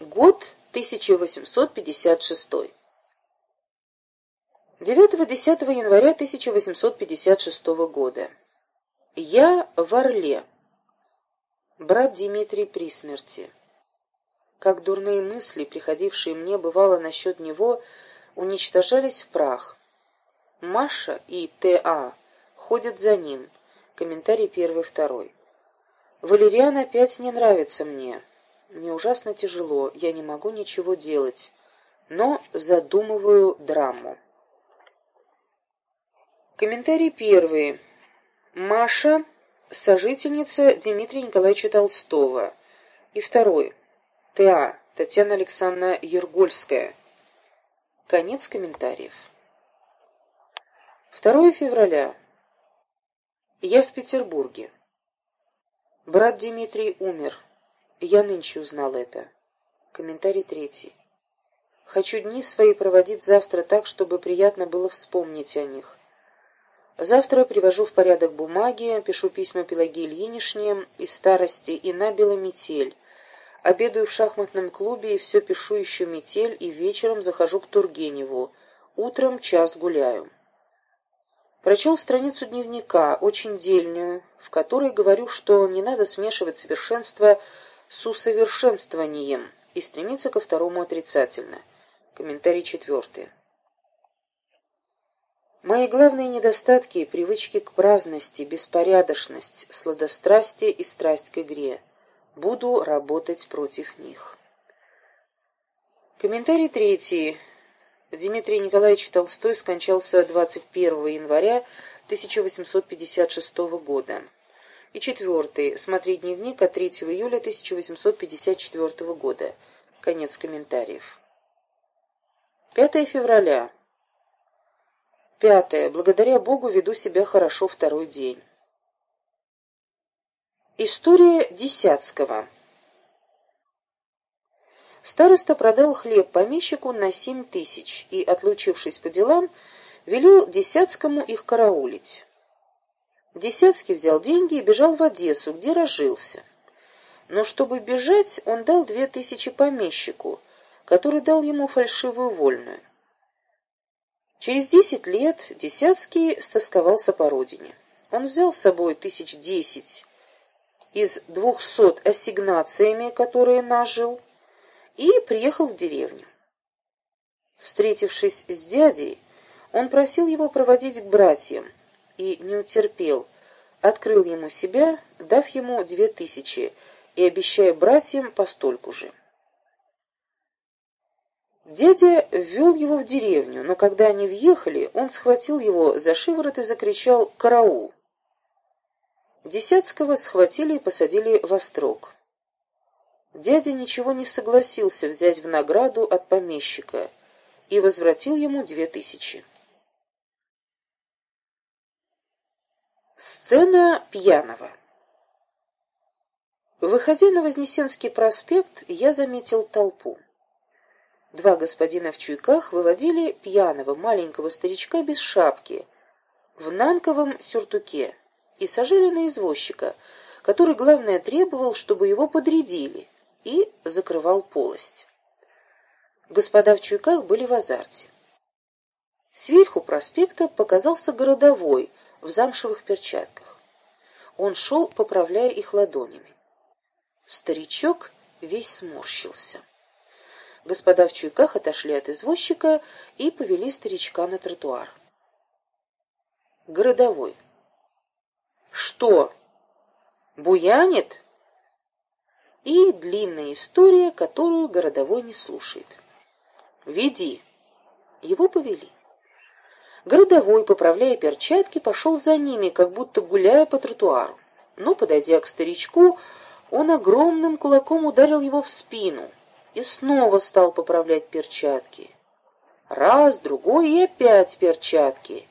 Год 1856. 9-10 января 1856 года. Я в Орле. Брат Дмитрий при смерти. Как дурные мысли, приходившие мне, бывало, насчет него, уничтожались в прах. Маша и Т.А. ходят за ним. Комментарий первый-второй. Валериан опять не нравится мне. Мне ужасно тяжело, я не могу ничего делать, но задумываю драму. Комментарий первый. Маша – сожительница Дмитрия Николаевича Толстого. И второй. Т.А. Татьяна Александровна Ергольская. Конец комментариев. 2 февраля. Я в Петербурге. Брат Дмитрий умер. Я нынче узнал это. Комментарий третий. Хочу дни свои проводить завтра так, чтобы приятно было вспомнить о них. Завтра привожу в порядок бумаги, пишу письма Пелаге Ильинишне из старости и набила метель. Обедаю в шахматном клубе и все пишу еще метель, и вечером захожу к Тургеневу. Утром час гуляю. Прочел страницу дневника, очень дельную, в которой говорю, что не надо смешивать совершенство с усовершенствованием и стремиться ко второму отрицательно. Комментарий четвертый. Мои главные недостатки – привычки к праздности, беспорядочность, сладострастие и страсть к игре. Буду работать против них. Комментарий третий. Дмитрий Николаевич Толстой скончался 21 января 1856 года. И четвертый. Смотри дневник от 3 июля 1854 года. Конец комментариев. 5 февраля. Пятое. Благодаря Богу веду себя хорошо второй день. История Десятского. Староста продал хлеб помещику на семь тысяч и, отлучившись по делам, велел Десятскому их караулить. Десятский взял деньги и бежал в Одессу, где разжился. Но чтобы бежать, он дал две тысячи помещику, который дал ему фальшивую вольную. Через десять лет Десятский стосковался по родине. Он взял с собой тысяч десять из двухсот ассигнациями, которые нажил, и приехал в деревню. Встретившись с дядей, он просил его проводить к братьям, и не утерпел, открыл ему себя, дав ему две тысячи и обещая братьям постольку же. Дядя ввел его в деревню, но когда они въехали, он схватил его за шиворот и закричал «Караул!». Десятского схватили и посадили в острог. Дядя ничего не согласился взять в награду от помещика и возвратил ему две тысячи. Сцена пьяного. Выходя на Вознесенский проспект, я заметил толпу. Два господина в чуйках выводили пьяного маленького старичка без шапки в нанковом сюртуке и сажали на извозчика, который, главное, требовал, чтобы его подрядили, и закрывал полость. Господа в чуйках были в азарте. Сверху проспекта показался городовой — в замшевых перчатках. Он шел, поправляя их ладонями. Старичок весь сморщился. Господа в чуйках отошли от извозчика и повели старичка на тротуар. Городовой. «Что? Буянит?» И длинная история, которую городовой не слушает. «Веди». Его повели. Городовой, поправляя перчатки, пошел за ними, как будто гуляя по тротуару. Но, подойдя к старичку, он огромным кулаком ударил его в спину и снова стал поправлять перчатки. Раз, другой и опять перчатки.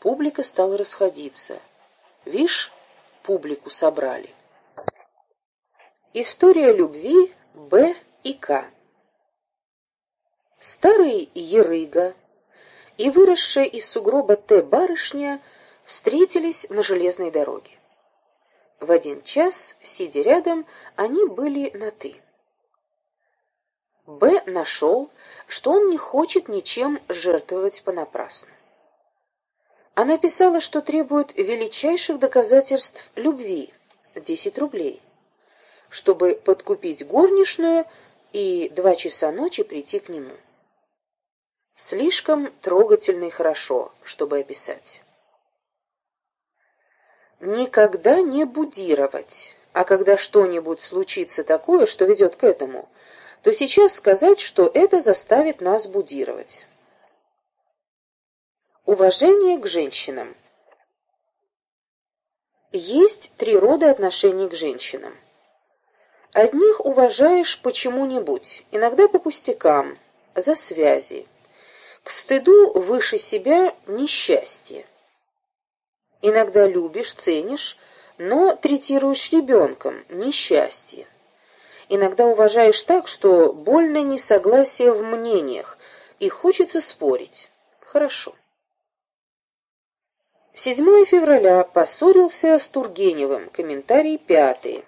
Публика стала расходиться. Вишь, публику собрали. История любви Б и К. Старый ерыга и выросшая из сугроба Т. барышня встретились на железной дороге. В один час, сидя рядом, они были на «ты». Б. нашел, что он не хочет ничем жертвовать понапрасну. Она писала, что требует величайших доказательств любви – 10 рублей, чтобы подкупить горничную и два часа ночи прийти к нему. Слишком трогательно и хорошо, чтобы описать. Никогда не будировать, а когда что-нибудь случится такое, что ведет к этому, то сейчас сказать, что это заставит нас будировать. Уважение к женщинам. Есть три рода отношений к женщинам. Одних уважаешь почему-нибудь, иногда по пустякам, за связи. К стыду выше себя несчастье. Иногда любишь, ценишь, но третируешь ребенком, несчастье. Иногда уважаешь так, что больно несогласие в мнениях, и хочется спорить. Хорошо. 7 февраля. Поссорился с Тургеневым. Комментарий пятый.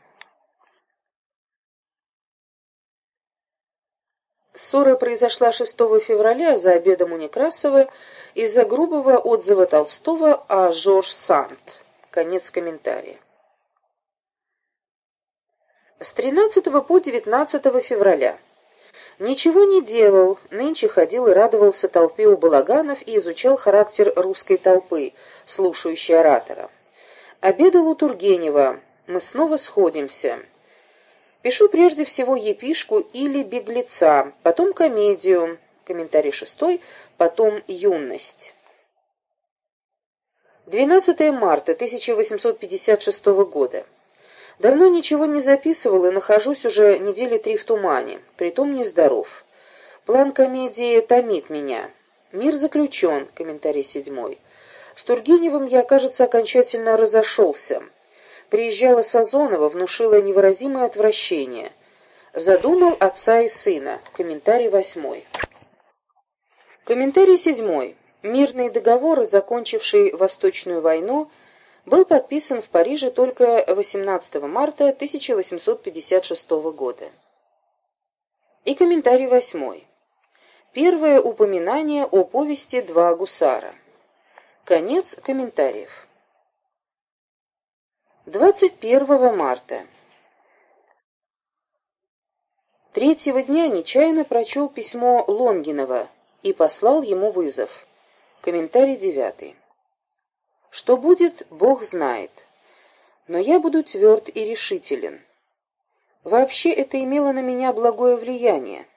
Ссора произошла 6 февраля за обедом у Некрасова из-за грубого отзыва Толстого о Жорж Санд. Конец комментария. С 13 по 19 февраля. Ничего не делал, нынче ходил и радовался толпе у балаганов и изучал характер русской толпы, слушающей оратора. Обедал у Тургенева. Мы снова сходимся. Пишу прежде всего епишку или беглеца, потом комедию, комментарий шестой, потом юность. 12 марта 1856 года. Давно ничего не записывал и нахожусь уже недели три в тумане, притом нездоров. План комедии томит меня. Мир заключен, комментарий седьмой. С Тургеневым я, кажется, окончательно разошелся. Приезжала Сазонова, внушила невыразимое отвращение. Задумал отца и сына. Комментарий восьмой. Комментарий седьмой. Мирный договор, закончивший Восточную войну, был подписан в Париже только 18 марта 1856 года. И комментарий восьмой. Первое упоминание о повести «Два гусара». Конец комментариев. 21 марта. Третьего дня нечаянно прочел письмо Лонгинова и послал ему вызов. Комментарий девятый. Что будет, Бог знает. Но я буду тверд и решителен. Вообще это имело на меня благое влияние.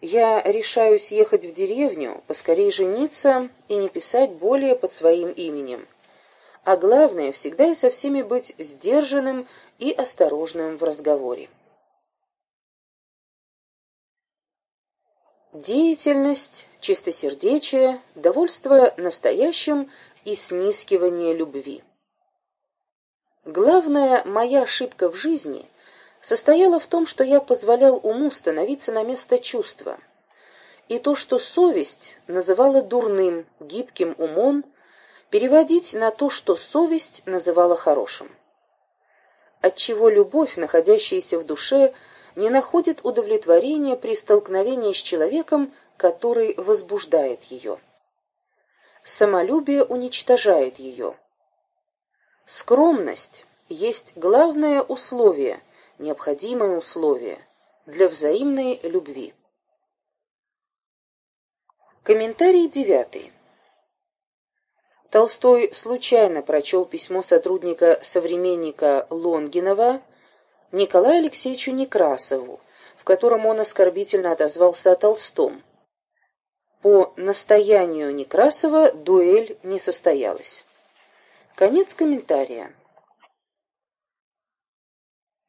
Я решаюсь ехать в деревню, поскорей жениться и не писать более под своим именем а главное, всегда и со всеми быть сдержанным и осторожным в разговоре. Деятельность, чистосердечие, довольство настоящим и снискивание любви. Главная моя ошибка в жизни состояла в том, что я позволял уму становиться на место чувства, и то, что совесть называла дурным, гибким умом, переводить на то, что совесть называла хорошим. Отчего любовь, находящаяся в душе, не находит удовлетворения при столкновении с человеком, который возбуждает ее. Самолюбие уничтожает ее. Скромность есть главное условие, необходимое условие для взаимной любви. Комментарий девятый. Толстой случайно прочел письмо сотрудника-современника Лонгинова Николаю Алексеевичу Некрасову, в котором он оскорбительно отозвался о Толстом. По настоянию Некрасова дуэль не состоялась. Конец комментария.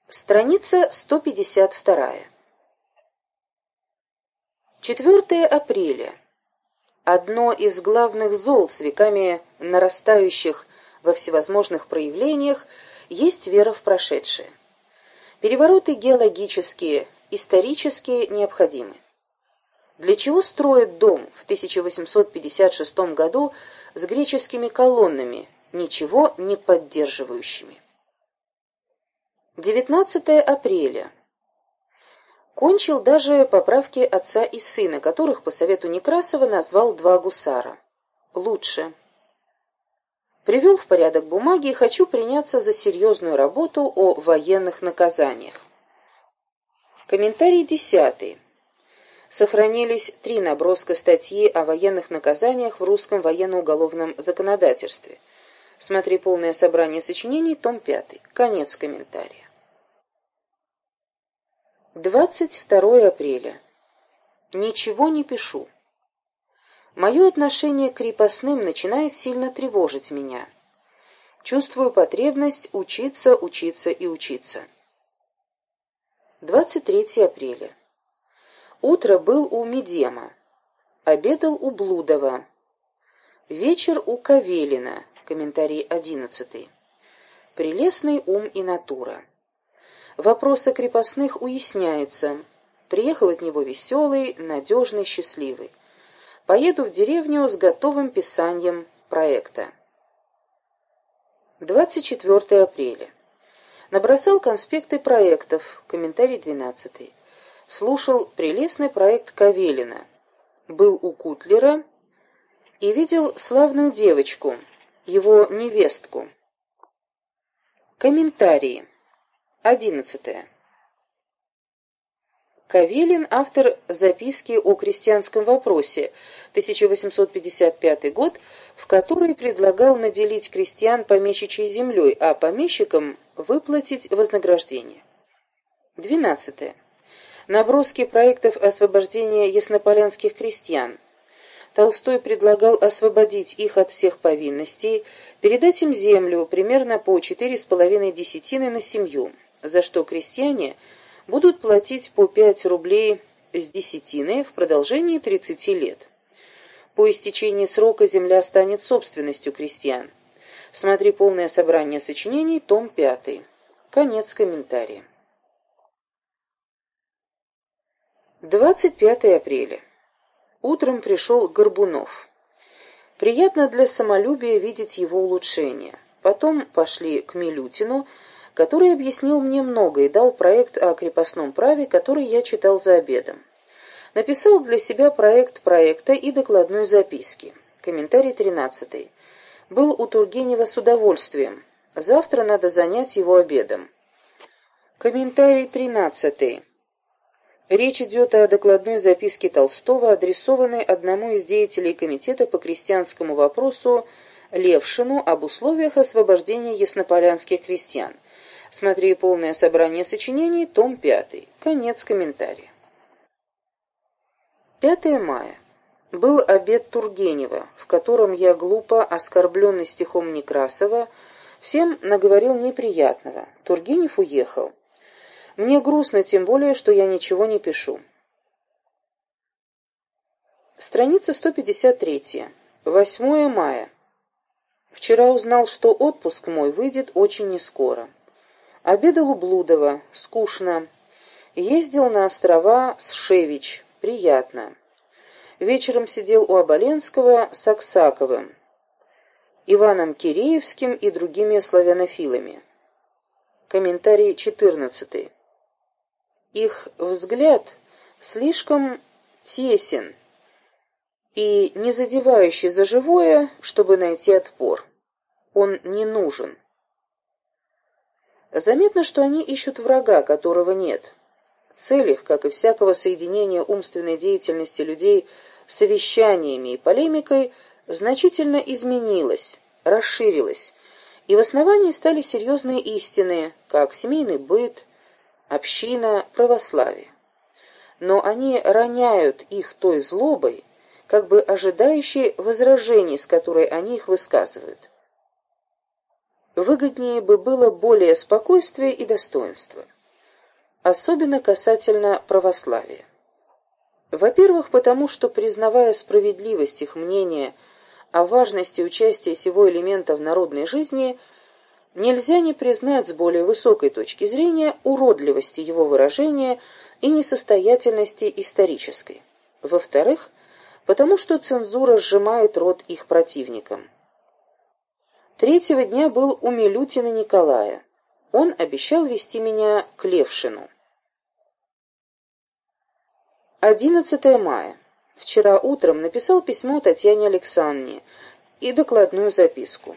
Страница 152. 4 апреля одно из главных зол с веками нарастающих во всевозможных проявлениях есть вера в прошедшее. Перевороты геологические, исторические необходимы. Для чего строят дом в 1856 году с греческими колоннами, ничего не поддерживающими? 19 апреля. Кончил даже поправки отца и сына, которых по совету Некрасова назвал два гусара. Лучше. Привел в порядок бумаги и хочу приняться за серьезную работу о военных наказаниях. Комментарий десятый. Сохранились три наброска статьи о военных наказаниях в русском военно-уголовном законодательстве. Смотри полное собрание сочинений, том 5. Конец комментария. 22 апреля. Ничего не пишу. Мое отношение к крепостным начинает сильно тревожить меня. Чувствую потребность учиться, учиться и учиться. 23 апреля. Утро был у Медема. Обедал у Блудова. Вечер у Кавелина. Комментарий 11. Прелестный ум и натура. Вопрос о крепостных уясняется. Приехал от него веселый, надежный, счастливый. Поеду в деревню с готовым писанием проекта. 24 апреля. Набросал конспекты проектов. Комментарий 12. Слушал прелестный проект Кавелина. Был у Кутлера и видел славную девочку, его невестку. Комментарии. Одиннадцатое. Кавелин – автор записки о крестьянском вопросе, 1855 год, в которой предлагал наделить крестьян помещичьей землей, а помещикам выплатить вознаграждение. Двенадцатое. Наброски проектов освобождения яснополянских крестьян. Толстой предлагал освободить их от всех повинностей, передать им землю примерно по четыре с половиной десятины на семью – за что крестьяне будут платить по 5 рублей с десятины в продолжении 30 лет. По истечении срока земля станет собственностью крестьян. Смотри полное собрание сочинений, том 5. Конец комментария. 25 апреля. Утром пришел Горбунов. Приятно для самолюбия видеть его улучшение. Потом пошли к Милютину, который объяснил мне много и дал проект о крепостном праве, который я читал за обедом. Написал для себя проект проекта и докладной записки. Комментарий 13. Был у Тургенева с удовольствием. Завтра надо занять его обедом. Комментарий 13. Речь идет о докладной записке Толстого, адресованной одному из деятелей комитета по крестьянскому вопросу Левшину об условиях освобождения яснополянских крестьян – Смотри полное собрание сочинений, том 5. Конец комментария. 5 мая. Был обед Тургенева, в котором я глупо, оскорбленный стихом Некрасова, всем наговорил неприятного. Тургенев уехал. Мне грустно, тем более, что я ничего не пишу. Страница 153. 8 мая. Вчера узнал, что отпуск мой выйдет очень нескоро. Обедал у Блудова. Скучно. Ездил на острова с Шевич. Приятно. Вечером сидел у Оболенского с Аксаковым, Иваном Киреевским и другими славянофилами. Комментарий 14. Их взгляд слишком тесен и не задевающий за живое, чтобы найти отпор. Он не нужен. Заметно, что они ищут врага, которого нет. Цель их, как и всякого соединения умственной деятельности людей совещаниями и полемикой, значительно изменилась, расширилась, и в основании стали серьезные истины, как семейный быт, община, православие. Но они роняют их той злобой, как бы ожидающей возражений, с которой они их высказывают выгоднее бы было более спокойствия и достоинства. Особенно касательно православия. Во-первых, потому что, признавая справедливость их мнения о важности участия сего элемента в народной жизни, нельзя не признать с более высокой точки зрения уродливости его выражения и несостоятельности исторической. Во-вторых, потому что цензура сжимает рот их противникам. Третьего дня был у Милютина Николая. Он обещал вести меня к Левшину. 11 мая. Вчера утром написал письмо Татьяне Александровне и докладную записку.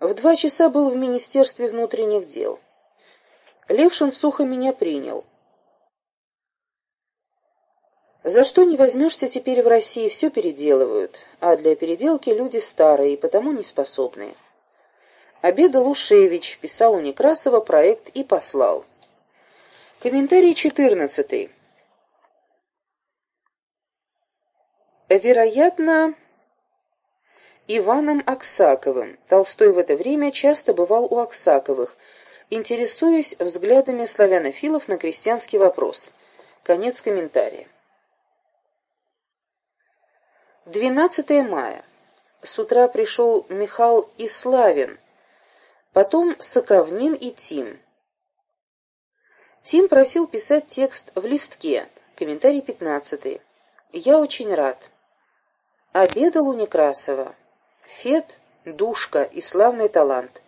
В два часа был в Министерстве внутренних дел. Левшин сухо меня принял. За что не возьмешься теперь в России, все переделывают, а для переделки люди старые и потому неспособные. Обедал Ушевич, писал у Некрасова проект и послал. Комментарий 14. Вероятно, Иваном Аксаковым. Толстой в это время часто бывал у Аксаковых, интересуясь взглядами славянофилов на крестьянский вопрос. Конец комментария. 12 мая. С утра пришел Михал Иславин, потом Соковнин и Тим. Тим просил писать текст в листке. Комментарий 15. Я очень рад. Обедал у Некрасова. Фет, душка и славный талант.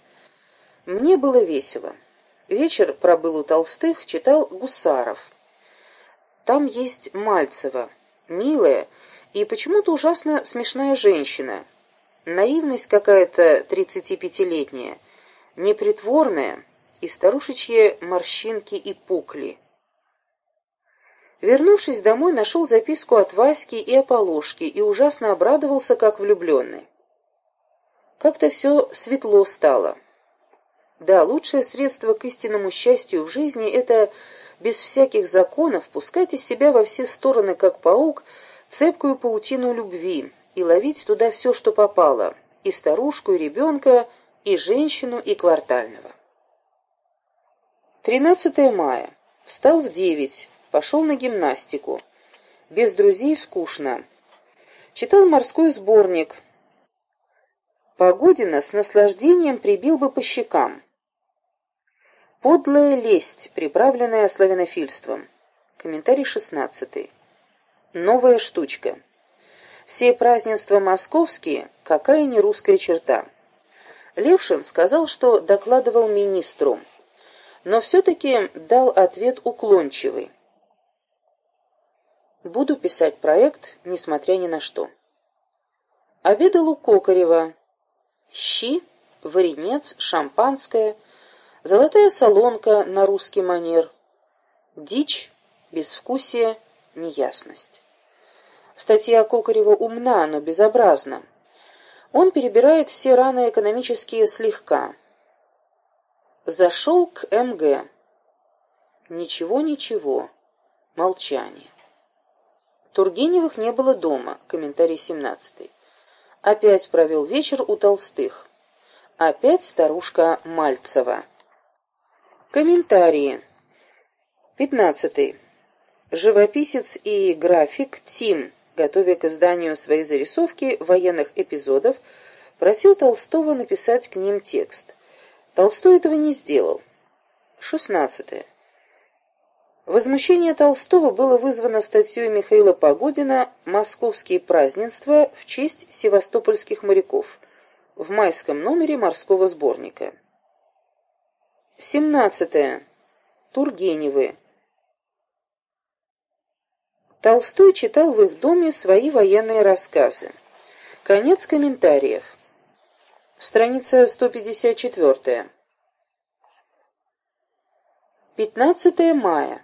Мне было весело. Вечер пробыл у Толстых, читал Гусаров. Там есть Мальцева, милая и почему-то ужасно смешная женщина. Наивность какая-то тридцатипятилетняя, непритворная, и старушечьи морщинки и пукли. Вернувшись домой, нашел записку от Васьки и Аполошки и ужасно обрадовался, как влюбленный. Как-то все светло стало. Да, лучшее средство к истинному счастью в жизни — это без всяких законов пускать из себя во все стороны, как паук, цепкую паутину любви и ловить туда все, что попало, и старушку, и ребенка, и женщину, и квартального. 13 мая. Встал в девять, пошел на гимнастику. Без друзей скучно. Читал морской сборник. Погодина с наслаждением прибил бы по щекам. Подлая лесть, приправленная славянофильством. Комментарий шестнадцатый. Новая штучка. Все празднества московские, какая не русская черта. Левшин сказал, что докладывал министру но все-таки дал ответ уклончивый. Буду писать проект, несмотря ни на что. Обедал у Кокарева. Щи, варенец, шампанское, золотая солонка на русский манер, дичь, безвкусие, неясность. Статья Кокарева умна, но безобразна. Он перебирает все раны экономические слегка, Зашел к МГ. Ничего, ничего. Молчание. Тургеневых не было дома. Комментарий 17. Опять провел вечер у Толстых. Опять старушка Мальцева. Комментарии. 15. Живописец и график Тим, готовя к изданию своей зарисовки военных эпизодов, просил Толстого написать к ним текст – Толстой этого не сделал. 16. Возмущение Толстого было вызвано статьей Михаила Погодина «Московские празднества в честь севастопольских моряков» в майском номере морского сборника. 17. Тургеневы. Толстой читал в их доме свои военные рассказы. Конец комментариев. Страница 154. 15 мая.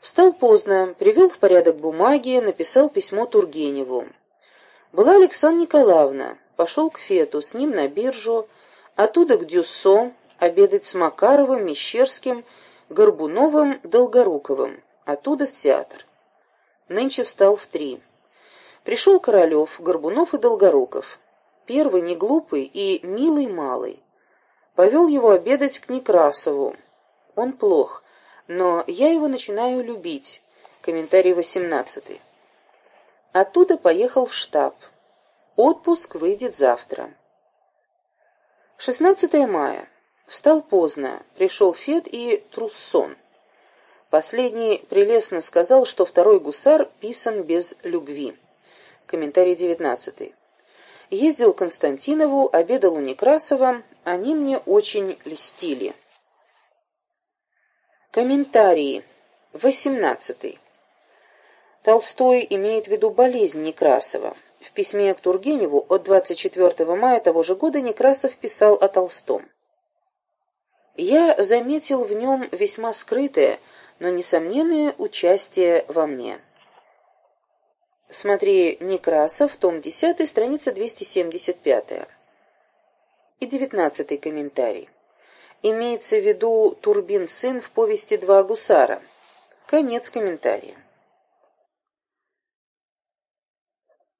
Встал поздно, привел в порядок бумаги, написал письмо Тургеневу. Была Александра Николаевна, пошел к Фету, с ним на биржу, оттуда к Дюссо, обедать с Макаровым, Мещерским, Горбуновым, Долгоруковым, оттуда в театр. Нынче встал в три. Пришел Королев, Горбунов и Долгоруков. Первый не глупый и милый малый. Повел его обедать к Некрасову. Он плох, но я его начинаю любить. Комментарий восемнадцатый. Оттуда поехал в штаб. Отпуск выйдет завтра. 16 мая. Встал поздно. Пришел Фед и Труссон. Последний прелестно сказал, что второй гусар писан без любви. Комментарий девятнадцатый. Ездил к Константинову, обедал у Некрасова, они мне очень льстили. Комментарии. 18. Толстой имеет в виду болезнь Некрасова. В письме к Тургеневу от 24 мая того же года Некрасов писал о Толстом. «Я заметил в нем весьма скрытое, но несомненное участие во мне». Смотри Некрасов, том 10, страница 275. И девятнадцатый комментарий. Имеется в виду Турбин сын в повести «Два гусара». Конец комментария.